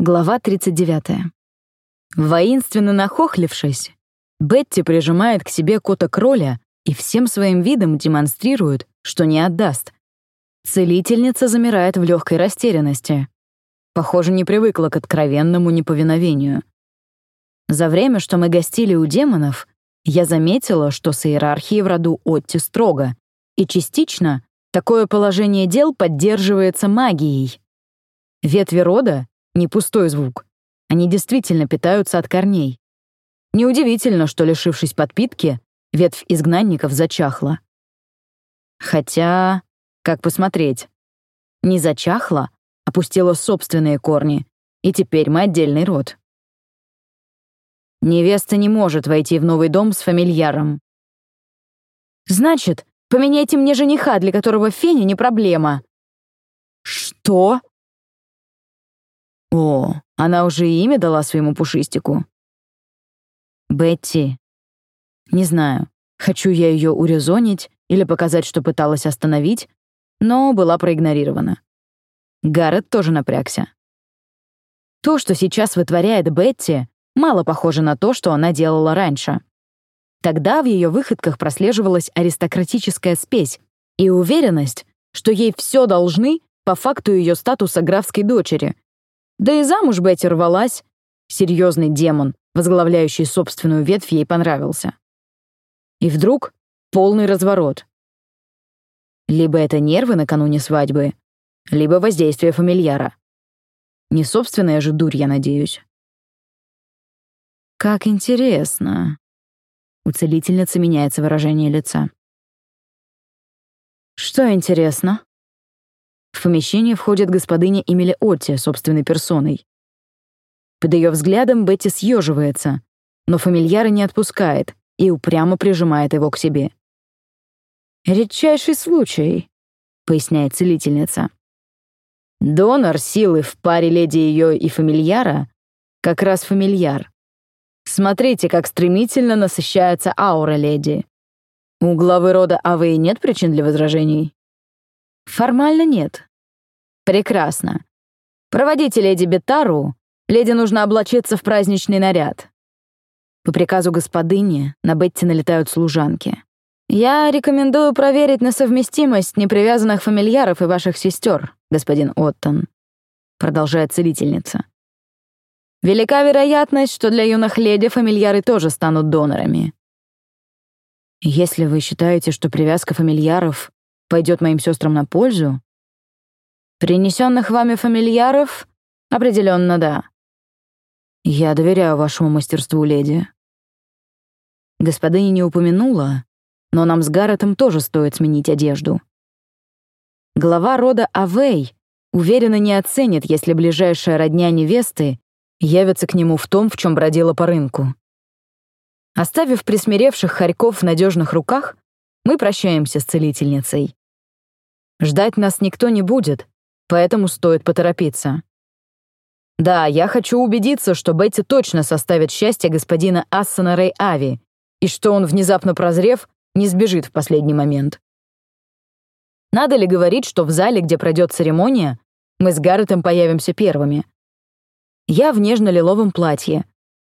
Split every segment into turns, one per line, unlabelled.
Глава 39. Воинственно нахохлившись, Бетти прижимает к себе кота-кроля и всем своим видом демонстрирует, что не отдаст. Целительница замирает в легкой растерянности. Похоже, не привыкла к откровенному неповиновению. За время, что мы гостили у демонов, я заметила, что с иерархией в роду Отти строго, и частично такое положение дел поддерживается магией. Ветви рода не пустой звук. Они действительно питаются от корней. Неудивительно, что, лишившись подпитки, ветвь изгнанников зачахла. Хотя, как посмотреть? Не зачахла, опустила собственные корни, и теперь мы отдельный род. Невеста не может войти в новый дом с фамильяром. «Значит, поменяйте мне жениха, для которого феня не проблема». «Что?» О, она уже имя дала своему пушистику. Бетти. Не знаю, хочу я ее урезонить или показать, что пыталась остановить, но была проигнорирована. Гаррет тоже напрягся. То, что сейчас вытворяет Бетти, мало похоже на то, что она делала раньше. Тогда в ее выходках прослеживалась аристократическая спесь и уверенность, что ей все должны по факту ее статуса графской дочери, да и замуж Бетти рвалась. Серьезный демон, возглавляющий собственную ветвь, ей понравился. И вдруг полный разворот. Либо это нервы накануне свадьбы, либо воздействие фамильяра. Не собственная же дурь, я надеюсь. Как интересно. У целительницы меняется выражение лица. Что интересно? В помещение входит господыня Эмили Отти собственной персоной. Под ее взглядом Бетти съеживается, но фамильяра не отпускает и упрямо прижимает его к себе. «Редчайший случай», — поясняет целительница. «Донор силы в паре леди ее и фамильяра — как раз фамильяр. Смотрите, как стремительно насыщается аура леди. У главы рода Авы нет причин для возражений?» «Формально нет», Прекрасно. Проводите леди Бетару. Леди нужно облачиться в праздничный наряд. По приказу господыни на Бетти налетают служанки. Я рекомендую проверить на совместимость непривязанных фамильяров и ваших сестер, господин Оттон, продолжает целительница. Велика вероятность, что для юных леди фамильяры тоже станут донорами. Если вы считаете, что привязка фамильяров пойдет моим сестрам на пользу, Принесенных вами фамильяров? Определенно, да. Я доверяю вашему мастерству, леди. Господыня не упомянула, но нам с Гарретом тоже стоит сменить одежду. Глава рода Авей уверенно не оценит, если ближайшая родня невесты явится к нему в том, в чем бродила по рынку. Оставив присмиревших хорьков в надежных руках, мы прощаемся с целительницей. Ждать нас никто не будет, поэтому стоит поторопиться. Да, я хочу убедиться, что Бетти точно составит счастье господина Ассена Рэй Ави, и что он, внезапно прозрев, не сбежит в последний момент. Надо ли говорить, что в зале, где пройдет церемония, мы с Гарретом появимся первыми? Я в нежно-лиловом платье,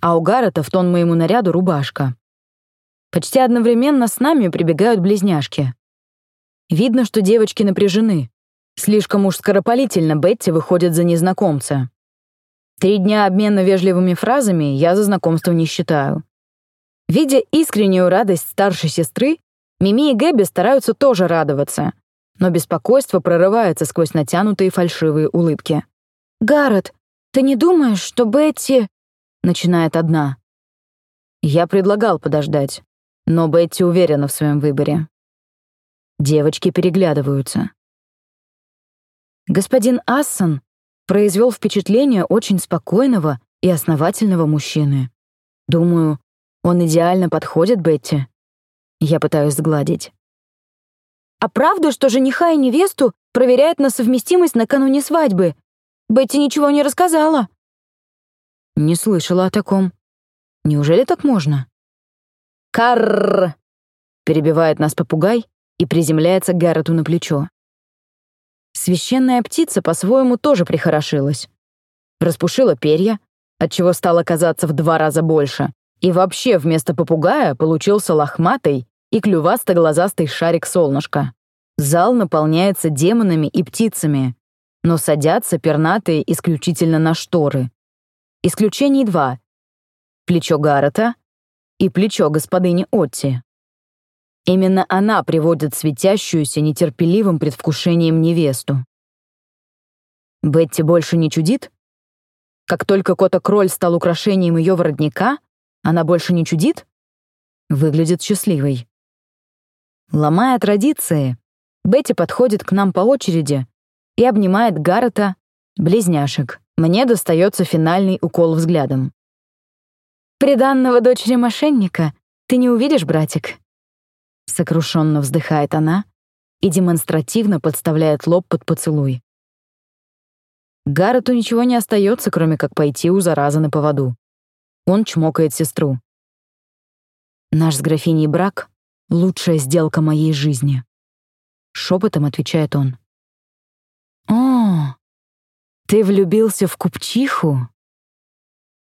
а у Гаррета в тон моему наряду рубашка. Почти одновременно с нами прибегают близняшки. Видно, что девочки напряжены. Слишком уж скоропалительно Бетти выходит за незнакомца. Три дня обмена вежливыми фразами я за знакомство не считаю. Видя искреннюю радость старшей сестры, Мими и Гэби стараются тоже радоваться, но беспокойство прорывается сквозь натянутые фальшивые улыбки. «Гаррет, ты не думаешь, что Бетти...» — начинает одна. Я предлагал подождать, но Бетти уверена в своем выборе. Девочки переглядываются. Господин Ассон произвел впечатление очень спокойного и основательного мужчины. Думаю, он идеально подходит Бетти. Я пытаюсь сгладить. «А правда, что жениха и невесту проверяют на совместимость накануне свадьбы? Бетти ничего не рассказала». «Не слышала о таком. Неужели так можно?» «Карр!» — перебивает нас попугай и приземляется Гаррету на плечо. Священная птица по-своему тоже прихорошилась. распушила перья, отчего стало казаться в два раза больше, и вообще вместо попугая получился лохматый и клювасто-глазастый шарик солнышка. Зал наполняется демонами и птицами, но садятся пернатые исключительно на шторы. Исключений два. Плечо Гаррета и плечо господыни Отти. Именно она приводит светящуюся нетерпеливым предвкушением невесту. Бетти больше не чудит? Как только Кота-Кроль стал украшением ее воротника, она больше не чудит? Выглядит счастливой. Ломая традиции, Бетти подходит к нам по очереди и обнимает Гаррета, близняшек. Мне достается финальный укол взглядом. «Приданного дочери мошенника ты не увидишь, братик?» Сокрушенно вздыхает она и демонстративно подставляет лоб под поцелуй. Гаррету ничего не остается, кроме как пойти у заразы на поводу. Он чмокает сестру. «Наш с графиней брак — лучшая сделка моей жизни», — шепотом отвечает он. «О, ты влюбился в купчиху?»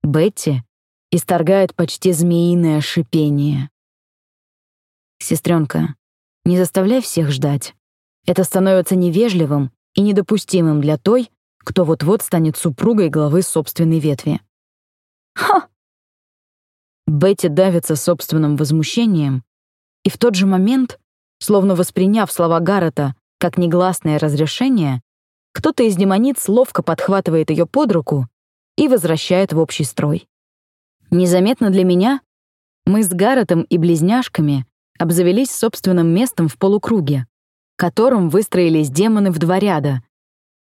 Бетти исторгает почти змеиное шипение. «Сестренка, не заставляй всех ждать. Это становится невежливым и недопустимым для той, кто вот-вот станет супругой главы собственной ветви. Ха! Бетти давится собственным возмущением, и в тот же момент, словно восприняв слова Гаррета как негласное разрешение, кто-то из демониц ловко подхватывает ее под руку и возвращает в общий строй. Незаметно для меня мы с Гарретом и близняшками обзавелись собственным местом в полукруге, которым выстроились демоны в два ряда,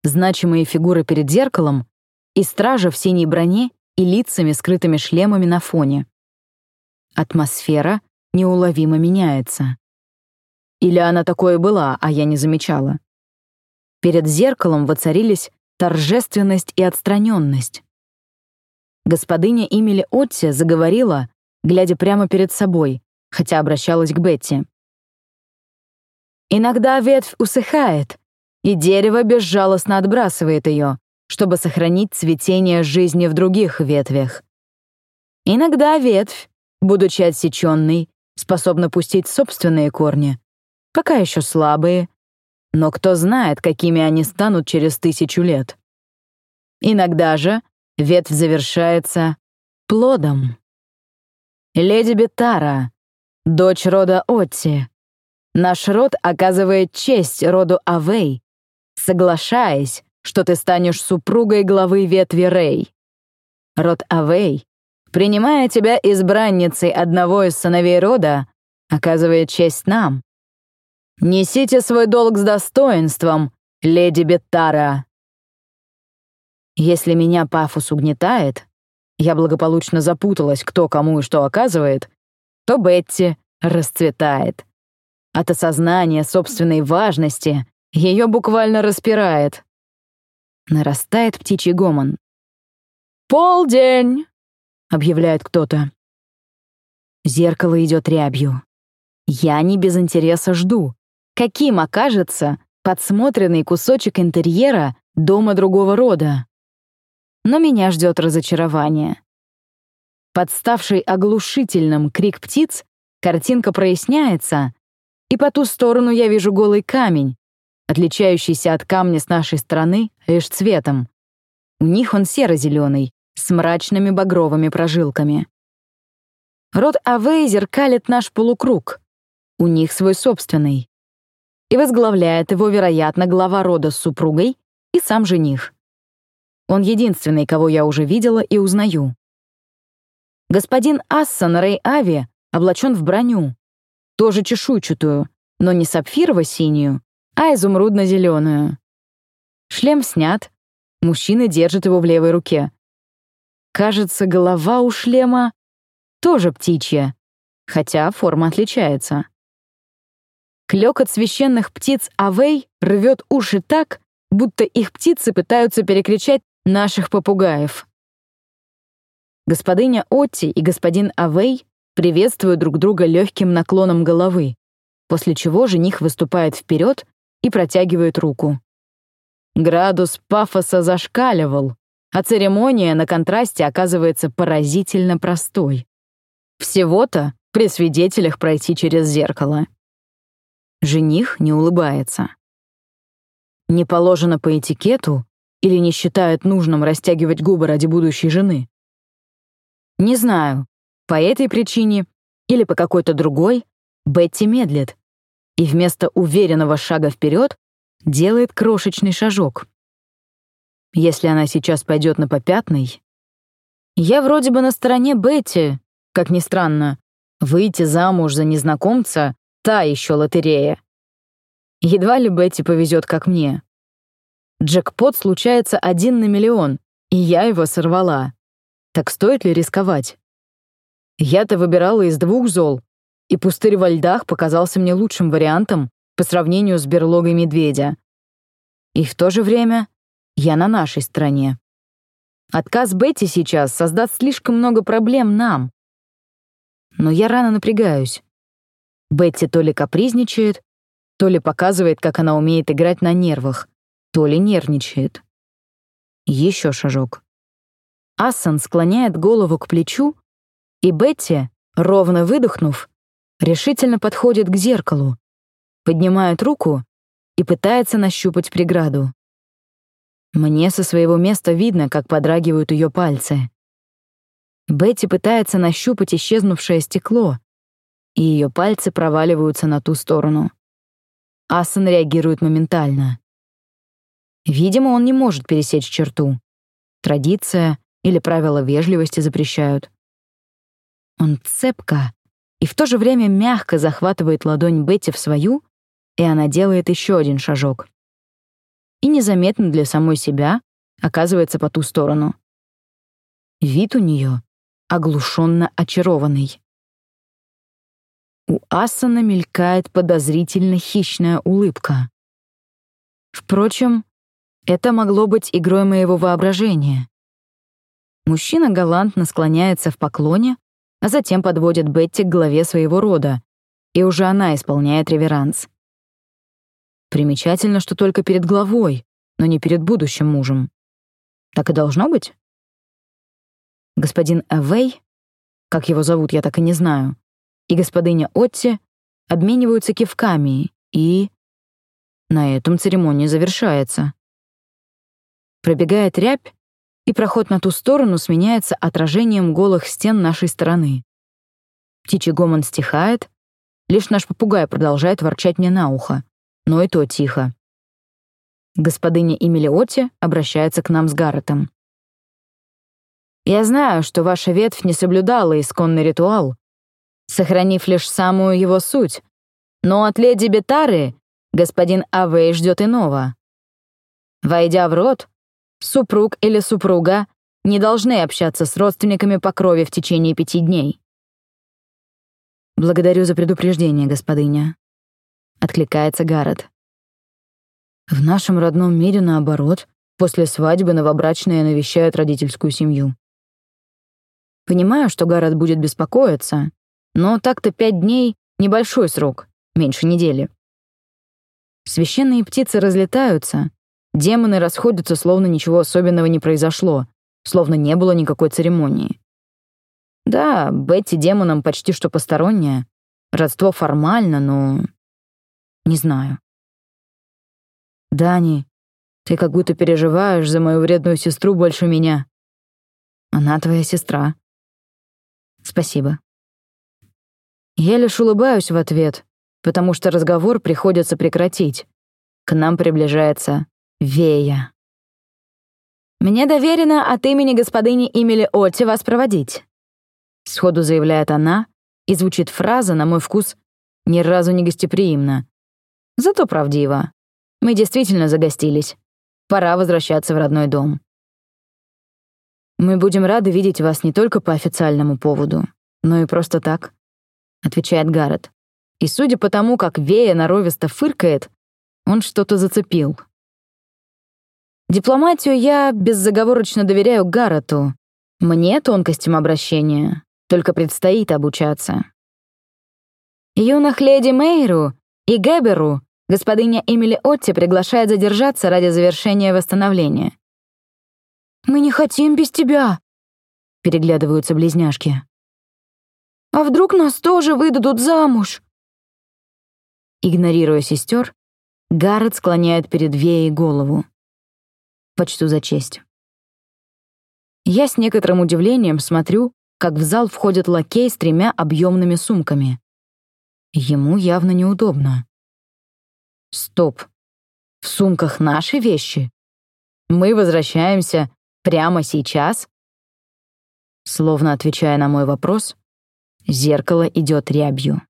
значимые фигуры перед зеркалом и стража в синей броне и лицами, скрытыми шлемами на фоне. Атмосфера неуловимо меняется. Или она такое была, а я не замечала. Перед зеркалом воцарились торжественность и отстраненность. Господыня Имели Отти заговорила, глядя прямо перед собой, хотя обращалась к Бетти. «Иногда ветвь усыхает, и дерево безжалостно отбрасывает ее, чтобы сохранить цветение жизни в других ветвях. Иногда ветвь, будучи отсеченной, способна пустить собственные корни, пока еще слабые, но кто знает, какими они станут через тысячу лет. Иногда же ветвь завершается плодом. Леди Бетара, дочь рода Отти, наш род оказывает честь роду Авей, соглашаясь, что ты станешь супругой главы ветви Рей. Род Авей, принимая тебя избранницей одного из сыновей рода, оказывает честь нам. Несите свой долг с достоинством, леди Беттара. Если меня пафос угнетает, я благополучно запуталась, кто кому и что оказывает, то Бетти расцветает. От осознания собственной важности ее буквально распирает. Нарастает птичий гомон. «Полдень!» — объявляет кто-то. Зеркало идет рябью. Я не без интереса жду, каким окажется подсмотренный кусочек интерьера дома другого рода. Но меня ждет разочарование. Подставший оглушительным крик птиц, картинка проясняется, и по ту сторону я вижу голый камень, отличающийся от камня с нашей стороны лишь цветом. У них он серо-зеленый, с мрачными багровыми прожилками. Род Авей зеркалит наш полукруг. У них свой собственный. И возглавляет его, вероятно, глава рода с супругой и сам жених. Он единственный, кого я уже видела и узнаю. Господин Ассон Рэй Ави облачен в броню, тоже чешуйчатую, но не сапфирово-синюю, а изумрудно-зеленую. Шлем снят, мужчина держит его в левой руке. Кажется, голова у шлема тоже птичья, хотя форма отличается. Клёкот священных птиц Авей рвет уши так, будто их птицы пытаются перекричать наших попугаев. Господыня Отти и господин Авей приветствуют друг друга легким наклоном головы, после чего жених выступает вперед и протягивает руку. Градус пафоса зашкаливал, а церемония на контрасте оказывается поразительно простой. Всего-то при свидетелях пройти через зеркало. Жених не улыбается. Не положено по этикету или не считает нужным растягивать губы ради будущей жены? Не знаю, по этой причине или по какой-то другой Бетти медлит и вместо уверенного шага вперед делает крошечный шажок. Если она сейчас пойдет на попятный... Я вроде бы на стороне Бетти, как ни странно. Выйти замуж за незнакомца — та еще лотерея. Едва ли Бетти повезет, как мне. Джекпот случается один на миллион, и я его сорвала. Так стоит ли рисковать? Я-то выбирала из двух зол, и пустырь во льдах показался мне лучшим вариантом по сравнению с берлогой медведя. И в то же время я на нашей стороне. Отказ Бетти сейчас создаст слишком много проблем нам. Но я рано напрягаюсь. Бетти то ли капризничает, то ли показывает, как она умеет играть на нервах, то ли нервничает. Еще шажок. Ассан склоняет голову к плечу, и Бетти, ровно выдохнув, решительно подходит к зеркалу, поднимает руку и пытается нащупать преграду. Мне со своего места видно, как подрагивают ее пальцы. Бетти пытается нащупать исчезнувшее стекло, и ее пальцы проваливаются на ту сторону. Ассан реагирует моментально. Видимо, он не может пересечь черту. Традиция или правила вежливости запрещают. Он цепко и в то же время мягко захватывает ладонь Бетти в свою, и она делает еще один шажок. И незаметно для самой себя оказывается по ту сторону. Вид у нее оглушенно очарованный. У Асана мелькает подозрительно хищная улыбка. Впрочем, это могло быть игрой моего воображения. Мужчина галантно склоняется в поклоне, а затем подводит Бетти к главе своего рода, и уже она исполняет реверанс. Примечательно, что только перед главой, но не перед будущим мужем. Так и должно быть? Господин Эвей, как его зовут, я так и не знаю, и господиня Отти обмениваются кивками, и... На этом церемония завершается. Пробегает рябь, и проход на ту сторону сменяется отражением голых стен нашей стороны. Птичий гомон стихает, лишь наш попугай продолжает ворчать мне на ухо, но и то тихо. Господыня Эмилиотти обращается к нам с Гарретом. «Я знаю, что ваша ветвь не соблюдала исконный ритуал, сохранив лишь самую его суть, но от леди Бетары господин Авей ждет иного. Войдя в род, Супруг или супруга не должны общаться с родственниками по крови в течение пяти дней. «Благодарю за предупреждение, господыня», — откликается Гаррет. «В нашем родном мире, наоборот, после свадьбы новобрачные навещают родительскую семью. Понимаю, что Гаррет будет беспокоиться, но так-то пять дней — небольшой срок, меньше недели. Священные птицы разлетаются, Демоны расходятся, словно ничего особенного не произошло, словно не было никакой церемонии. Да, Бетти демонам почти что посторонняя. Родство формально, но... Не знаю. Дани, ты как будто переживаешь за мою вредную сестру больше меня. Она твоя сестра. Спасибо. Я лишь улыбаюсь в ответ, потому что разговор приходится прекратить. К нам приближается Вея. «Мне доверено от имени господыни Эмили Отти вас проводить», — сходу заявляет она, и звучит фраза, на мой вкус, ни разу не гостеприимно. Зато правдиво. Мы действительно загостились. Пора возвращаться в родной дом. «Мы будем рады видеть вас не только по официальному поводу, но и просто так», — отвечает Гаррет. И судя по тому, как Вея норовисто фыркает, он что-то зацепил. Дипломатию я беззаговорочно доверяю Гаррету. Мне тонкостям обращения только предстоит обучаться. Юных леди Мейру и Геберу господиня Эмили Отти приглашает задержаться ради завершения восстановления. «Мы не хотим без тебя!» — переглядываются близняшки. «А вдруг нас тоже выдадут замуж?» Игнорируя сестер, Гаррет склоняет перед Веей голову. Почту за честь. Я с некоторым удивлением смотрю, как в зал входит лакей с тремя объемными сумками. Ему явно неудобно. Стоп. В сумках наши вещи? Мы возвращаемся прямо сейчас? Словно отвечая на мой вопрос, зеркало идет рябью.